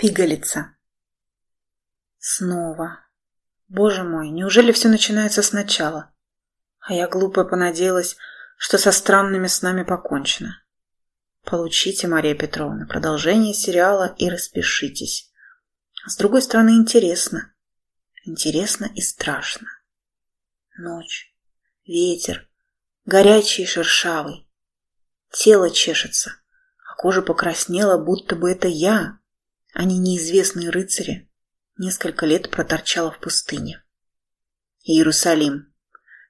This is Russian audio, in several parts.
Пигалица. Снова. Боже мой, неужели все начинается сначала? А я глупо понадеялась, что со странными снами покончено. Получите, Мария Петровна, продолжение сериала и распишитесь. С другой стороны, интересно. Интересно и страшно. Ночь, ветер, горячий и шершавый. Тело чешется, а кожа покраснела, будто бы это я, они неизвестные рыцари, несколько лет проторчала в пустыне. Иерусалим.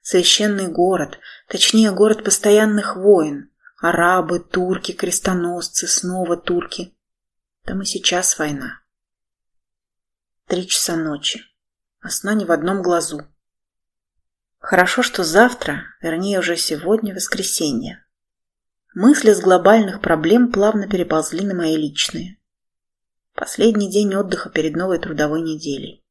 Священный город, точнее город постоянных войн. Арабы, турки, крестоносцы, снова турки. Там и сейчас война. Три часа ночи, а сна ни в одном глазу. Хорошо, что завтра, вернее уже сегодня, воскресенье. Мысли с глобальных проблем плавно переползли на мои личные. Последний день отдыха перед новой трудовой неделей.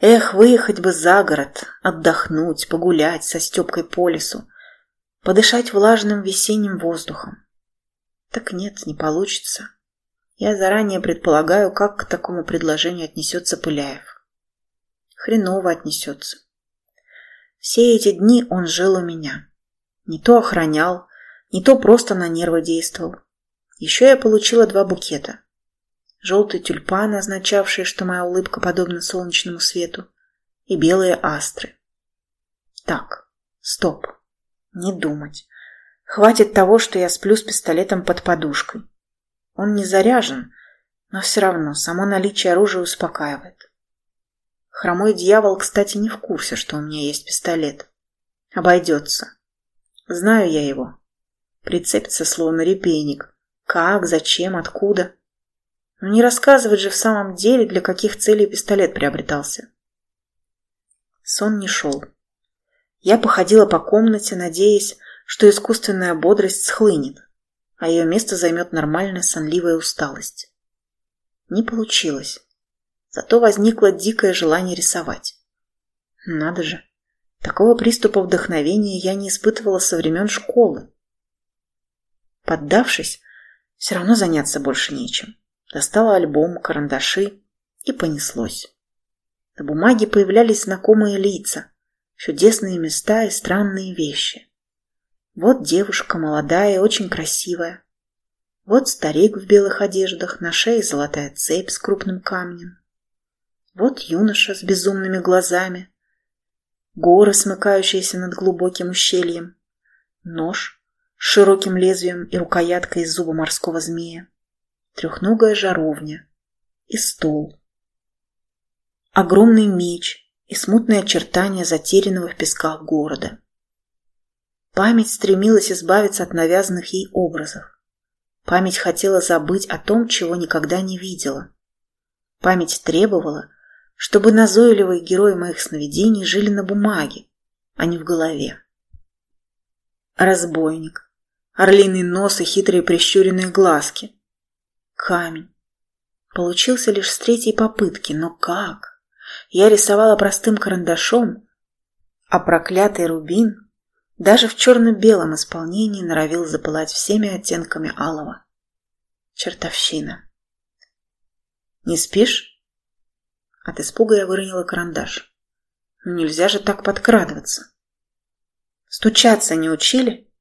Эх, выехать бы за город, отдохнуть, погулять со Степкой по лесу, подышать влажным весенним воздухом. Так нет, не получится. Я заранее предполагаю, как к такому предложению отнесется Пыляев. Хреново отнесется. Все эти дни он жил у меня. Не то охранял, не то просто на нервы действовал. Еще я получила два букета желтые тюльпаны, означавшие, что моя улыбка подобна солнечному свету, и белые астры. Так, стоп, не думать. Хватит того, что я сплю с пистолетом под подушкой. Он не заряжен, но все равно само наличие оружия успокаивает. Хромой дьявол, кстати, не в курсе, что у меня есть пистолет. Обойдется. Знаю я его. Прицепится словно репейник. Как, зачем, откуда? Но не рассказывать же в самом деле, для каких целей пистолет приобретался. Сон не шел. Я походила по комнате, надеясь, что искусственная бодрость схлынет, а ее место займет нормальная сонливая усталость. Не получилось. Зато возникло дикое желание рисовать. Надо же, такого приступа вдохновения я не испытывала со времен школы. Поддавшись, все равно заняться больше нечем. Достала альбом, карандаши и понеслось. На бумаге появлялись знакомые лица, чудесные места и странные вещи. Вот девушка молодая и очень красивая. Вот старик в белых одеждах, на шее золотая цепь с крупным камнем. Вот юноша с безумными глазами. Горы, смыкающиеся над глубоким ущельем. Нож с широким лезвием и рукояткой из зуба морского змея трехногая жаровня и стол. Огромный меч и смутные очертания затерянного в песках города. Память стремилась избавиться от навязанных ей образов. Память хотела забыть о том, чего никогда не видела. Память требовала, чтобы назойливые герои моих сновидений жили на бумаге, а не в голове. Разбойник, орлиный нос и хитрые прищуренные глазки, Камень. Получился лишь с третьей попытки, но как? Я рисовала простым карандашом, а проклятый рубин даже в черно-белом исполнении норовил запылать всеми оттенками алого. Чертовщина. «Не спишь?» От испуга я выронила карандаш. «Ну нельзя же так подкрадываться!» «Стучаться не учили?»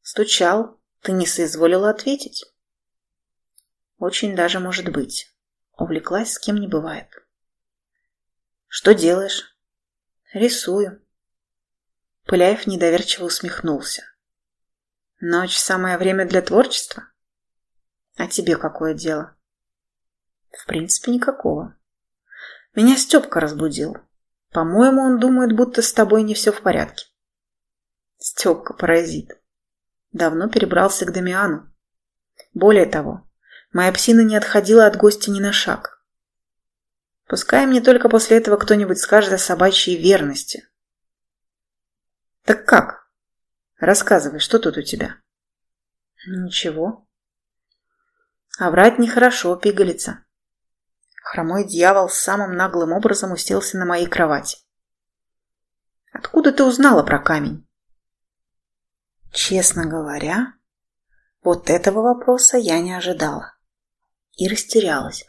«Стучал. Ты не соизволила ответить?» Очень даже может быть. Увлеклась, с кем не бывает. Что делаешь? Рисую. Пыляев недоверчиво усмехнулся. Ночь – самое время для творчества? А тебе какое дело? В принципе, никакого. Меня Степка разбудил. По-моему, он думает, будто с тобой не все в порядке. Степка паразит. Давно перебрался к Дамиану. Более того, Моя псина не отходила от гостя ни на шаг. Пускай мне только после этого кто-нибудь скажет о собачьей верности. Так как? Рассказывай, что тут у тебя? Ничего. А врать нехорошо, пигалица. Хромой дьявол самым наглым образом уселся на моей кровати. Откуда ты узнала про камень? Честно говоря, вот этого вопроса я не ожидала. И растерялась.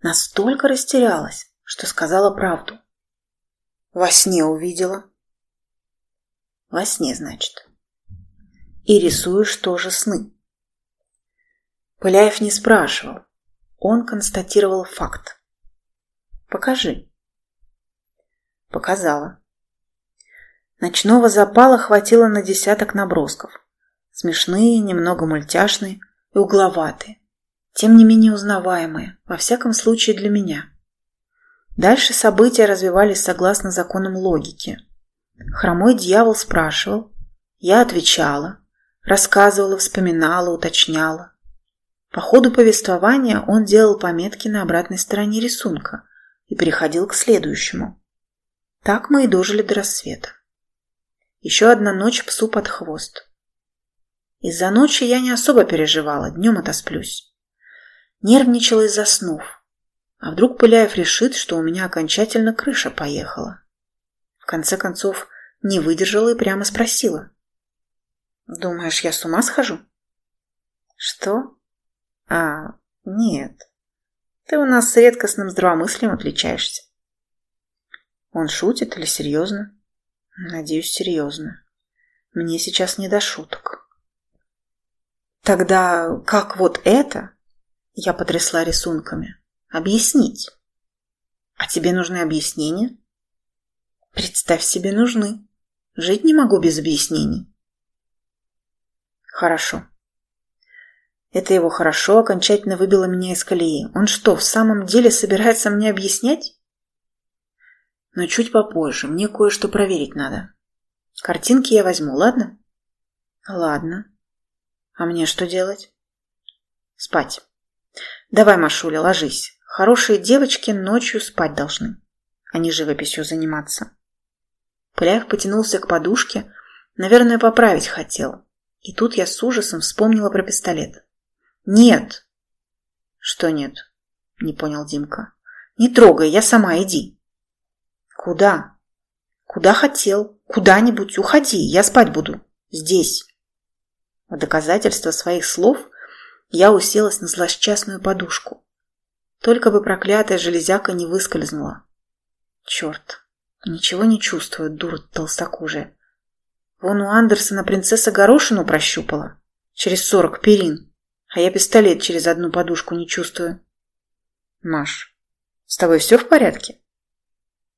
Настолько растерялась, что сказала правду. Во сне увидела. Во сне, значит. И рисуешь тоже сны. Пыляев не спрашивал. Он констатировал факт. «Покажи». Показала. Ночного запала хватило на десяток набросков. Смешные, немного мультяшные и угловатые. Тем не менее узнаваемые, во всяком случае для меня. Дальше события развивались согласно законам логики. Хромой дьявол спрашивал, я отвечала, рассказывала, вспоминала, уточняла. По ходу повествования он делал пометки на обратной стороне рисунка и переходил к следующему. Так мы и дожили до рассвета. Еще одна ночь псу под хвост. Из-за ночи я не особо переживала, днем отосплюсь. Нервничала из-за снов. А вдруг Пыляев решит, что у меня окончательно крыша поехала? В конце концов, не выдержала и прямо спросила. «Думаешь, я с ума схожу?» «Что?» «А, нет. Ты у нас с редкостным здравомыслием отличаешься». Он шутит или серьезно? Надеюсь, серьезно. Мне сейчас не до шуток. Тогда как вот это? Я потрясла рисунками. Объяснить. А тебе нужны объяснения? Представь себе, нужны. Жить не могу без объяснений. Хорошо. Это его хорошо окончательно выбило меня из колеи. Он что, в самом деле собирается мне объяснять? Но чуть попозже, мне кое-что проверить надо. Картинки я возьму, ладно? Ладно. А мне что делать? Спать. Давай, Машуля, ложись. Хорошие девочки ночью спать должны, а не живописью заниматься. Пыляев потянулся к подушке, наверное, поправить хотел. И тут я с ужасом вспомнила про пистолет. «Нет!» «Что нет?» – не понял Димка. «Не трогай, я сама, иди!» Куда? Куда хотел? Куда-нибудь уходи, я спать буду. Здесь. В доказательство своих слов я уселась на злосчастную подушку. Только бы проклятая железяка не выскользнула. Черт, ничего не чувствует, дура толстокожая. Вон у Андерсона принцесса горошину прощупала. Через сорок перин. А я пистолет через одну подушку не чувствую. Маш, с тобой все в порядке?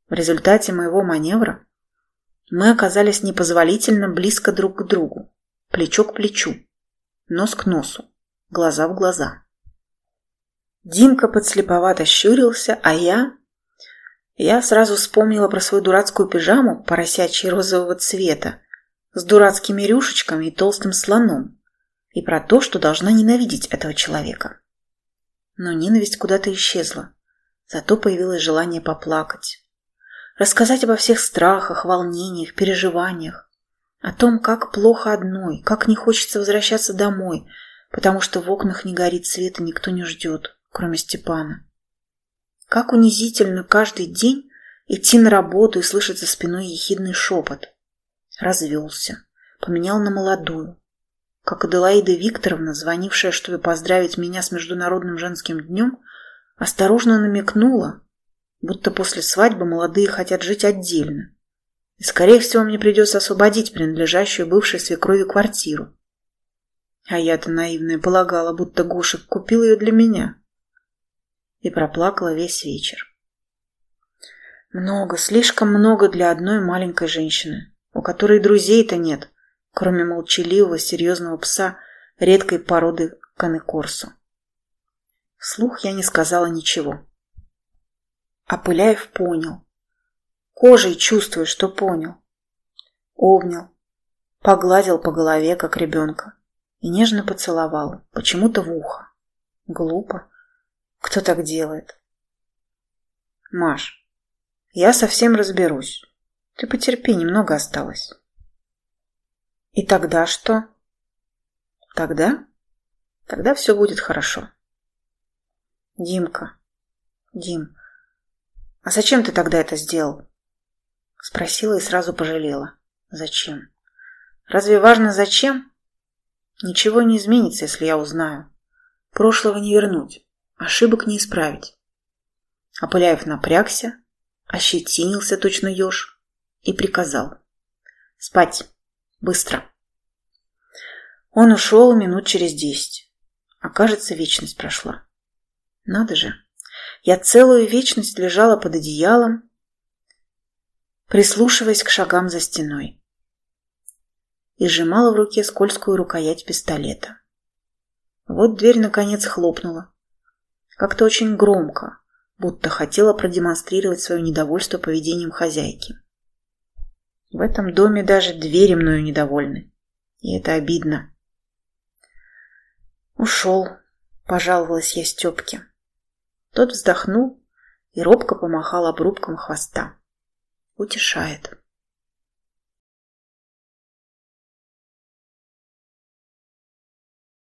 В результате моего маневра мы оказались непозволительно близко друг к другу, плечо к плечу, нос к носу, глаза в глаза. Димка подслеповато щурился, а я... Я сразу вспомнила про свою дурацкую пижаму поросячьей розового цвета с дурацкими рюшечками и толстым слоном, и про то, что должна ненавидеть этого человека. Но ненависть куда-то исчезла, зато появилось желание поплакать рассказать обо всех страхах, волнениях, переживаниях, о том, как плохо одной, как не хочется возвращаться домой, потому что в окнах не горит свет и никто не ждет, кроме Степана. Как унизительно каждый день идти на работу и слышать за спиной ехидный шепот. Развелся, поменял на молодую. Как Аделаида Викторовна, звонившая, чтобы поздравить меня с Международным женским днем, осторожно намекнула, будто после свадьбы молодые хотят жить отдельно. И, скорее всего, мне придется освободить принадлежащую бывшей свекрови квартиру. А я-то наивная полагала, будто Гошек купил ее для меня. И проплакала весь вечер. Много, слишком много для одной маленькой женщины, у которой друзей-то нет, кроме молчаливого, серьезного пса редкой породы канекорсу. Вслух я не сказала ничего. А Пыляев понял. Кожей чувствует, что понял. Обнял, погладил по голове, как ребенка, и нежно поцеловал, почему-то в ухо. Глупо. Кто так делает? Маш, я совсем разберусь. Ты потерпи, немного осталось. И тогда что? Тогда? Тогда все будет хорошо. Димка. Дим, «А зачем ты тогда это сделал?» Спросила и сразу пожалела. «Зачем? Разве важно зачем?» «Ничего не изменится, если я узнаю. Прошлого не вернуть, ошибок не исправить. Апыляев напрягся, ощетинился точно еж и приказал. «Спать! Быстро!» Он ушел минут через десять. Окажется, вечность прошла. Надо же, я целую вечность лежала под одеялом, прислушиваясь к шагам за стеной, и сжимала в руке скользкую рукоять пистолета. Вот дверь наконец хлопнула. Как-то очень громко, будто хотела продемонстрировать свое недовольство поведением хозяйки. В этом доме даже двери мною недовольны. И это обидно. Ушел, пожаловалась я Степке. Тот вздохнул и робко помахал обрубком хвоста. Утешает.